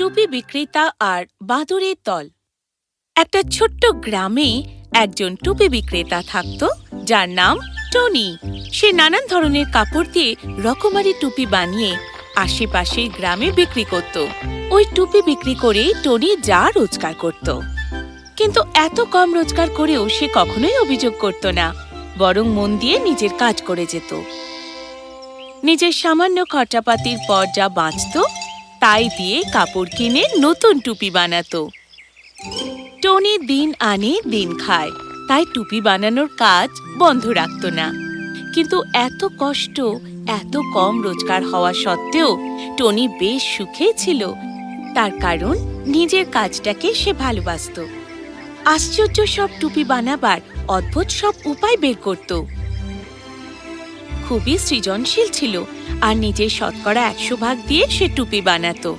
টুপি বিক্রেতা আর বাঁদরের দল। একটা ছোট্ট গ্রামে একজন টুপি বিক্রেতা থাকত, যার নাম টনি। সে নানান ধরনের কাপড় দিয়ে রকমারি টুপি বানিয়ে আশেপাশের গ্রামে বিক্রি করত। ওই টুপি বিক্রি করে টনি যা রোজগার করত। কিন্তু এত কম রোজগার করেও সে কখনোই অভিযোগ করত না, বরং মন দিয়ে নিজের কাজ করে যেত। নিজের সামান্য খরচাপাতির পর যা বাঁচত তাই দিয়ে কাপড় কিনে নতুন টুপি বানাতো। টনি দিন আনে দিন খায়, তাই টুপি বানানোর কাজ বন্ধ রাখত না। কিন্তু এত কষ্ট, এত কম রোজগার হওয়া সত্ত্বেও টনি বেশ সুখে ছিল। তার কারণ নিজের কাজটাকে সে ভালোবাসত। আশ্চর্য সব টুপি বানাবার অদ্ভুত সব উপায় বের করত। খুবই সৃজনশীল ছিল আর নিজের শতকরা একশো ভাগ দিয়ে সে টুপি বানাতো।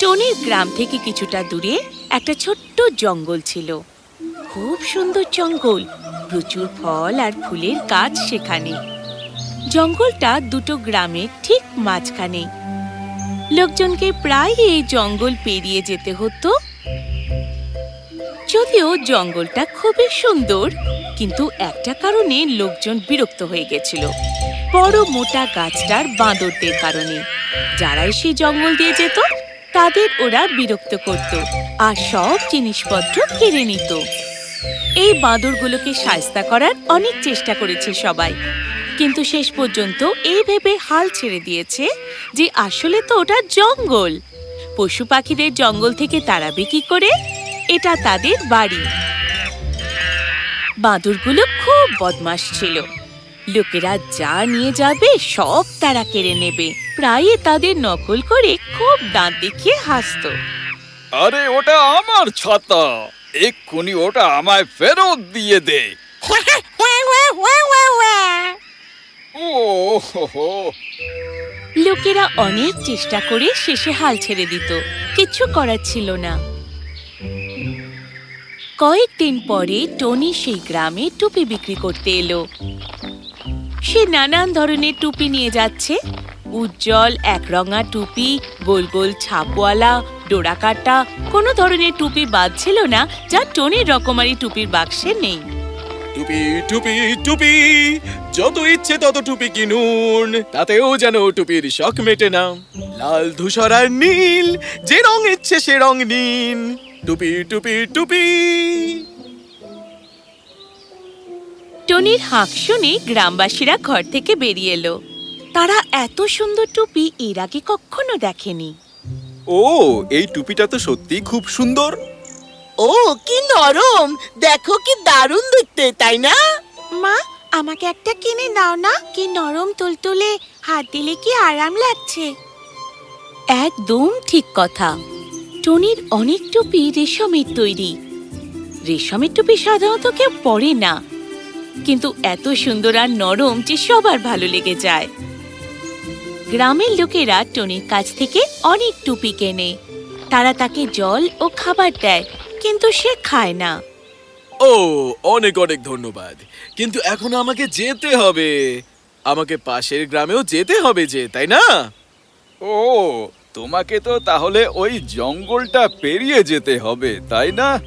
টনির গ্রাম থেকে কিছুটা দূরে একটা ছোট্ট জঙ্গল ছিল। খুব সুন্দর জঙ্গল, প্রচুর ফল আর ফুলের গাছ সেখানে। জঙ্গলটা দুটো গ্রামের ঠিক মাঝখানে। লোকজনকে প্রায় এই জঙ্গল পেরিয়ে যেতে হতো। যদিও জঙ্গলটা খুবই সুন্দর, কিন্তু একটা কারণে লোকজন বিরক্ত হয়ে গেছিল। বড় মোটা গাছটার বাঁদরদের কারণে। যারাই সেই জঙ্গল দিয়ে যেত, তাদের ওরা বিরক্ত করত আর সব জিনিসপত্র কেড়ে নিত। এই বাঁদরগুলোকে সায়স্তা করার অনেক চেষ্টা করেছে সবাই। কিন্তু শেষ পর্যন্ত এই ভেবে হাল ছেড়ে দিয়েছে যে আসলে তো ওটা জঙ্গল। পশু পাখিদের জঙ্গল থেকে তাড়াবে কি করে? এটা তাদের বাড়ি। বাঁদরগুলো খুব বদমাস ছিল। লোকেরা যা নিয়ে যাবে সব তারা কেড়ে নেবে। প্রায় তাদের নকল করে খুব দাঁত দেখিয়ে হাসতো। আরে ওটা আমার ছাতা। এক্ষুনি ওটা আমায় ফেরত দিয়ে দে। ও হো হো লোকেরা অনেক চেষ্টা করে শেষে হাল ছেড়ে দিত। কিছু করার ছিল না। কয়েকদিন পরে টনি সেই গ্রামে টুপি বিক্রি করতে এলো। সে নানান ধরনের টুপি নিয়ে যাচ্ছে। উজ্জ্বল একরঙা টুপি, গোল গোল ছাপওয়ালা, ডোরাকাটা, কোনো ধরনের টুপি বাদ ছিল না, যা টনির রকমারি টুপির বাক্সে নেই। টুপি টুপি টুপি, যত ইচ্ছে তত টুপি কিনুন, তাতেও যেন টুপির শখ মেটে না। লাল ধূসর আর নীল, যে রং ইচ্ছে সে রং নিন। টুপি টুপি টুপি। টনির হাঁক শুনে গ্রামবাসীরা ঘর থেকে বেরিয়ে এলো। তারা এত সুন্দর টুপি এর আগে কখনো দেখেনি? ও এই টুপিটা তো সত্যি খুব সুন্দর। ও কি নরম! দেখো কি দারুণ দেখতে তাই না? মা আমাকে একটা কিনে দাও না? কি নরম তুলতুলে হাত দিলে কি আরাম লাগছে? একদম ঠিক কথা। টনির অনেক টুপি রেশমের তৈরি। রেশমের টুপি সাধারণত কেউ পরে না। কিন্তু এত সুন্দর আর নরম যে সবার ভালো লেগে যায়। গ্রামের লোকেরা টনির কাছ থেকে অনেক টুপি কেনে। তারা তাকে জল ও খাবার দেয় কিন্তু সে খায় না। ও অনেক অনেক ধন্যবাদ। কিন্তু এখন আমাকে যেতে হবে। আমাকে পাশের গ্রামেও যেতে হবে যে তাই না? ও তোমাকে তো তাহলে ওই জঙ্গলটা পেরিয়ে যেতে হবে তাই না?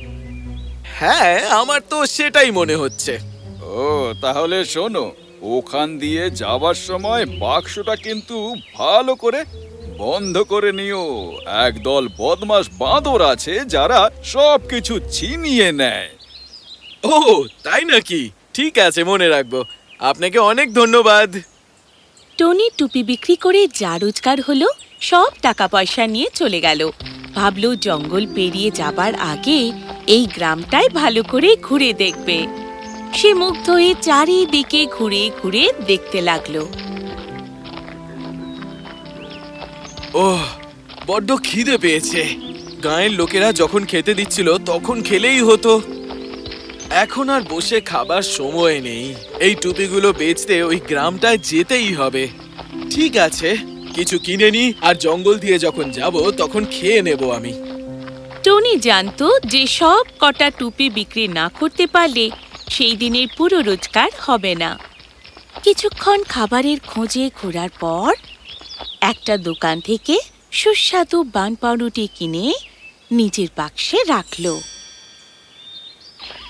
হ্যাঁ আমার তো সেটাই মনে হচ্ছে। ও তাহলে শোনো ওখান দিয়ে যাবার সময় বাক্সটা কিন্তু ভালো করে বন্ধ করে নিও। একদল বদমাস বাঁদর আছে যারা সব কিছু ছিনিয়ে নেয়। ও তাই নাকি? ঠিক আছে মনে রাখব। আপনাকে অনেক ধন্যবাদ। টনি টুপি বিক্রি করে যা রোজগার হলো, সব টাকা পয়সা নিয়ে চলে গেল। ভাবলো জঙ্গল পেরিয়ে যাবার আগে এই গ্রামটাই ভালো করে ঘুরে দেখবে। সে মুগ্ধ হয়ে চারিদিকে ঘুরে ঘুরে দেখতে লাগল। ওহ, বড্ড খিদে পেয়েছে। গাঁয়ের লোকেরা যখন খেতে দিচ্ছিল, তখন খেলেই হতো। এখন আর বসে খাবার সময় নেই। এই টুপিগুলো বেচতে ওই গ্রামটায় যেতেই হবে। ঠিক আছে, কিছু কিনে নি, আর জঙ্গল দিয়ে যখন যাব, তখন খেয়ে নেব আমি। টনি জানতো যে সব কটা টুপি বিক্রি না করতে পারলে সেই দিনের পুরো রোজগার হবে না। কিছুক্ষণ খাবারের খোঁজে ঘোরার পর একটা দোকান থেকে সুস্বাদু বান পাউরুটি কিনে নিজের বাক্সে রাখল।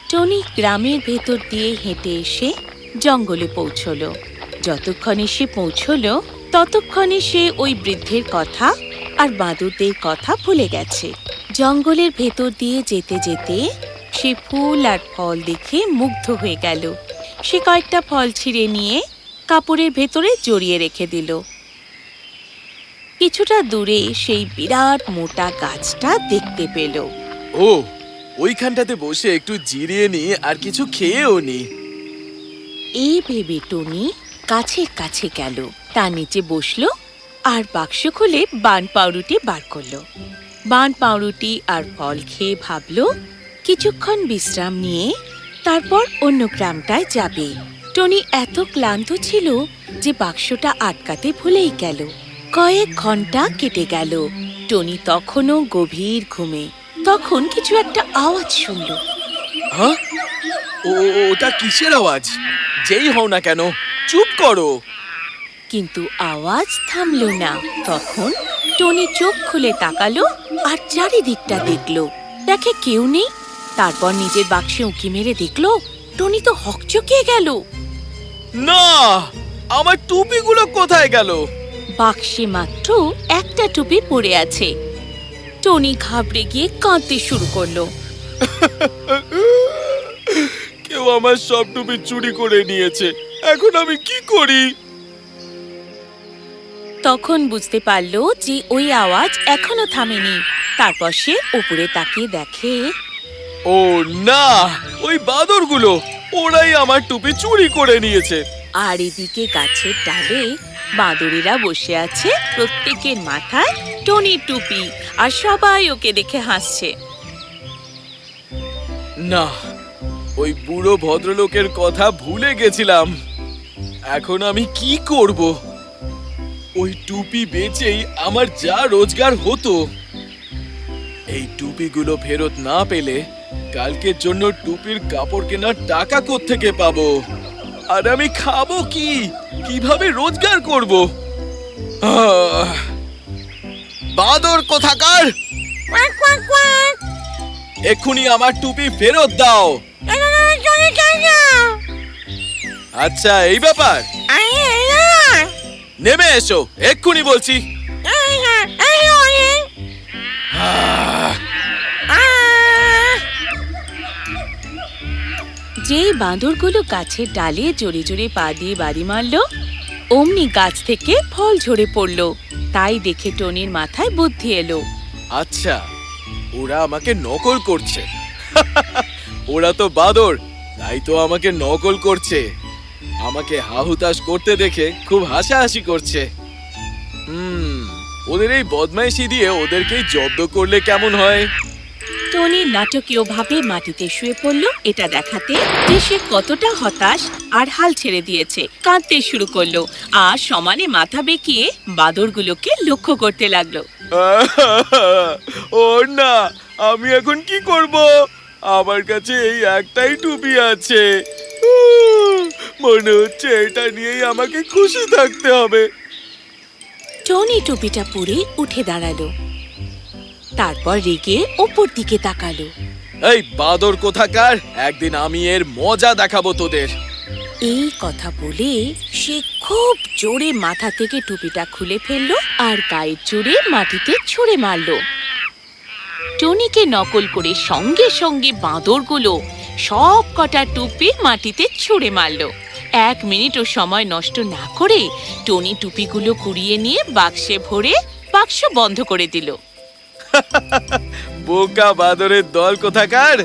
টনি গ্রামের ভেতর দিয়ে হেঁটে এসে জঙ্গলে পৌঁছল। যতক্ষণে সে পৌঁছল, ততক্ষণে সে ওই বৃদ্ধের কথা আর বাঁদরদের কথা ভুলে গেছে। জঙ্গলের ভেতর দিয়ে যেতে যেতে সে ফুল আর ফল দেখে মুগ্ধ হয়ে গেল। সে কয়েকটা ফল ছিঁড়ে নিয়ে কাপড়ের ভেতরে জড়িয়ে রেখে দিল। কিছুটা দূরে সেই বিরাট মোটা গাছটা দেখতে পেল। ও ওইখানটাতে বসে একটু জিরিয়ে নি আর কিছু খেয়েও নি। এই ভেবে টনি গাছের কাছে গেল। তার নিচে বসল আর বাক্স খুলে বান পাউরুটি বার করল। বান পাউরুটি আর ফল খেয়ে ভাবলো, কিছুক্ষণ বিশ্রাম নিয়ে তারপর অন্য গ্রামটায় যাবে। টনি এত ক্লান্ত ছিল যে বাক্সটা আটকাতে ভুলেই গেল। কয়েক ঘণ্টা কেটে গেল। টনি তখনও গভীর ঘুমে। তখন কিছু একটা আওয়াজ শুনল। হ্যাঁ? ওটা কিসের আওয়াজ? যেই হও না কেন চুপ করো। কিন্তু আওয়াজ থামল না। তখন টনি চোখ খুলে তাকালো আর চারিদিকটা দেখল। দেখে কেউ নেই। তারপর নিজের বাক্সে উঁকি মেরে দেখল টনি তো হকচকিয়ে গেল। না আমার টুপিগুলো কোথায় গেল? বাক্সে মাত্র একটা টুপি পড়ে আছে। টনি ঘাবড়ে গিয়ে কাঁদতে শুরু করল। কেউ আমার সব টুপি চুরি করে নিয়েছে। এখন আমি কি করি? তখন বুঝতে পারল যে ওই আওয়াজ এখনও থামেনি। তারপর সে উপরে তাকিয়ে দেখে ও না ওই বাদরগুলো ওরাই আমার টুপি চুরি করে নিয়েছে। আর এদিকে গাছের ডালে বাঁদরেরা বসে আছে প্রত্যেকের মাথায় টনি টুপি আর সবাই ওকে দেখে হাসছে। না, ওই বুড়ো ভদ্রলোকের কথা ভুলে গেছিলাম। এখন আমি কি করব? ওই টুপি বেচেই আমার যা রোজগার হতো। এই টুপিগুলো ফেরত না পেলে কালকের জন্য টুপির কাপড় কেনার টাকা থেকে পাবো? আর আমি খাব কি? কীভাবে রোজগার করব! বাদর কোথাকার? এক্ষুনি আমার টুপি ফেরত দাও। আচ্ছা এই ব্যাপার। নেমে এসো এক্ষুনি বলছি। যেই বাঁদরগুলো গাছের ডালে জোরে জোরে পা দিয়ে বাড়ি মারল, অমনি গাছ থেকে ফল ঝরে পড়ল। তাই দেখে টনির মাথায় বুদ্ধি এলো। আচ্ছা ওরা আমাকে নকল করছে। ওরা তো বাদর, তাই তো আমাকে নকল করছে। আমাকে হাহুতাশ করতে দেখে খুব হাসাহাসি করছে। হুম, ওদের এই বদমাইশি দিয়ে ওদেরকেই জব্দ করলে কেমন হয়? টনি নাটকীয়ভাবে মাটিতে শুয়ে পড়ল। এটা দেখাতে যে সে কতটা হতাশ আর হাল ছেড়ে দিয়েছে। কাঁদতে শুরু করল। আর সমানে মাথা বেঁকিয়ে বাদরগুলোকে লক্ষ্য করতে লাগল। ও না আমি এখন কি করব? আমার কাছে এই একটাই টুপি আছে। মনে হচ্ছে এটা নিয়েই আমাকে খুশি থাকতে হবে। টনি টুপিটা পরে উঠে দাঁড়াল। তারপর রেগে ওপর দিকে তাকালো। এই বাদর কোথাকার? একদিন আমি এর মজা দেখাবো তোদের। এই কথা বলে সে খুব জোরে মাথা থেকে টুপিটা খুলে ফেলল আর গায়ের জোরে মাটিতে ছুঁড়ে মারলো। টনিকে নকল করে সঙ্গে সঙ্গে বাঁদরগুলো সব কটা টুপি মাটিতে ছুঁড়ে মারলো। এক মিনিটও সময় নষ্ট না করে টনি টুপিগুলো কুড়িয়ে নিয়ে বাক্সে ভরে বাক্স বন্ধ করে দিল। বোকা বাদরের দল কোথাকার?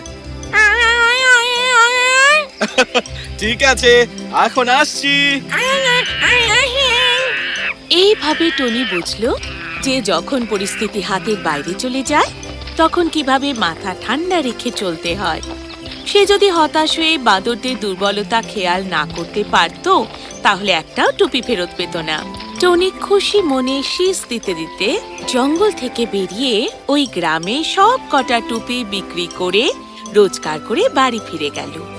ঠিক আছে, এখন আসছি। এইভাবে টনি বুঝলো যে যখন পরিস্থিতি হাতের বাইরে চলে যায়, তখন কীভাবে মাথা ঠান্ডা রেখে চলতে হয়। সে যদি হতাশ হয়ে বাদরদের দুর্বলতা খেয়াল না করতে পারত, তাহলে একটাও টুপি ফেরত পেত না। টনি খুশি মনে শীষ দিতে দিতে জঙ্গল থেকে বেরিয়ে ওই গ্রামে সব কটা টুপি বিক্রি করে, রোজগার করে বাড়ি ফিরে গেল।